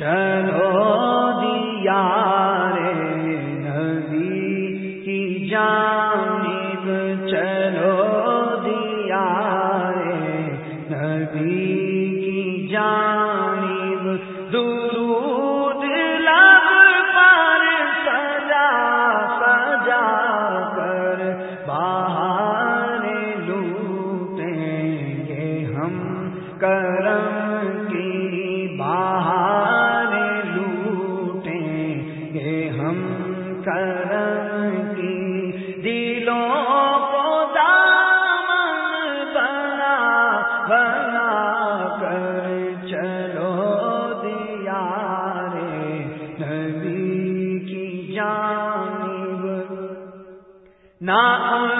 چلو دیا رے نبی۔ نہ ہم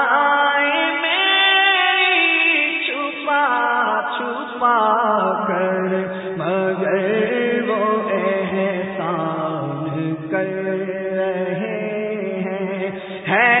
ہیں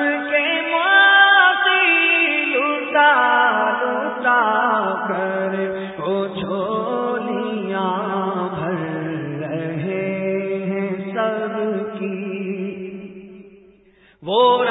چلو